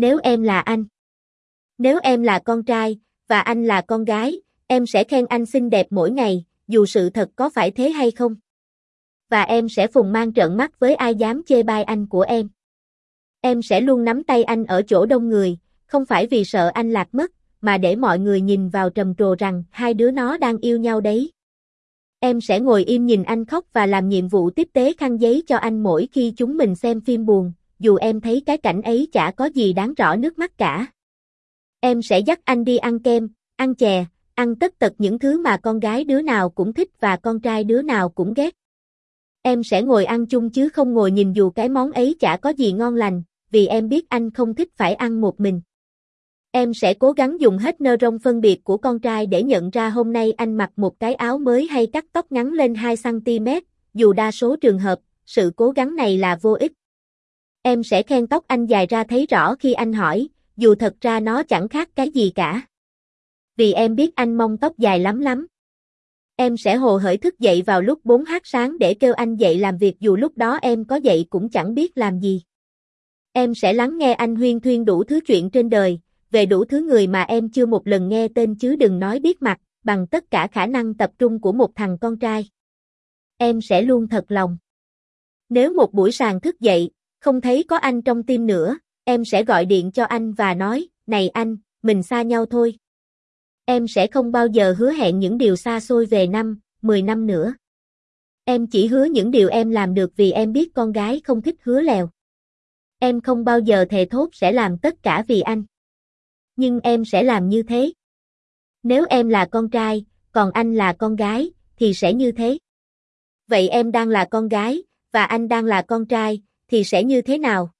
Nếu em là anh. Nếu em là con trai, và anh là con gái, em sẽ khen anh xinh đẹp mỗi ngày, dù sự thật có phải thế hay không. Và em sẽ phùng mang trợn mắt với ai dám chê bai anh của em. Em sẽ luôn nắm tay anh ở chỗ đông người, không phải vì sợ anh lạc mất, mà để mọi người nhìn vào trầm trồ rằng hai đứa nó đang yêu nhau đấy. Em sẽ ngồi im nhìn anh khóc và làm nhiệm vụ tiếp tế khăn giấy cho anh mỗi khi chúng mình xem phim buồn, dù em thấy cái cảnh ấy chả có gì đáng rõ nước mắt cả. Em sẽ dắt anh đi ăn kem, ăn chè, ăn tất tật những thứ mà con gái đứa nào cũng thích và con trai đứa nào cũng ghét. Em sẽ ngồi ăn chung chứ không ngồi nhìn dù cái món ấy chả có gì ngon lành, vì em biết anh không thích phải ăn một mình. Em sẽ cố gắng dùng hết nơ rông phân biệt của con trai để nhận ra hôm nay anh mặc một cái áo mới hay cắt tóc ngắn lên 2cm, dù đa số trường hợp, sự cố gắng này là vô ích. Em sẽ khen tóc anh dài ra thấy rõ khi anh hỏi, dù thật ra nó chẳng khác cái gì cả. Vì em biết anh mong tóc dài lắm lắm. Em sẽ hồ hởi thức dậy vào lúc 4h sáng để kêu anh dậy làm việc dù lúc đó em có dậy cũng chẳng biết làm gì. Em sẽ lắng nghe anh huyên thuyên đủ thứ chuyện trên đời, về đủ thứ người mà em chưa một lần nghe tên chứ đừng nói biết mặt, bằng tất cả khả năng tập trung của một thằng con trai. Em sẽ luôn thật lòng. Nếu một buổi sàng thức dậy, không thấy có anh trong tim nữa, em sẽ gọi điện cho anh và nói, này anh, mình xa nhau thôi. Em sẽ không bao giờ hứa hẹn những điều xa xôi về năm, 10 năm nữa. Em chỉ hứa những điều em làm được vì em biết con gái không thích hứa lèo. Em không bao giờ thề thốt sẽ làm tất cả vì anh. Nhưng em sẽ làm như thế. Nếu em là con trai, còn anh là con gái, thì sẽ như thế. Vậy em đang là con gái, và anh đang là con trai, thì sẽ như thế nào?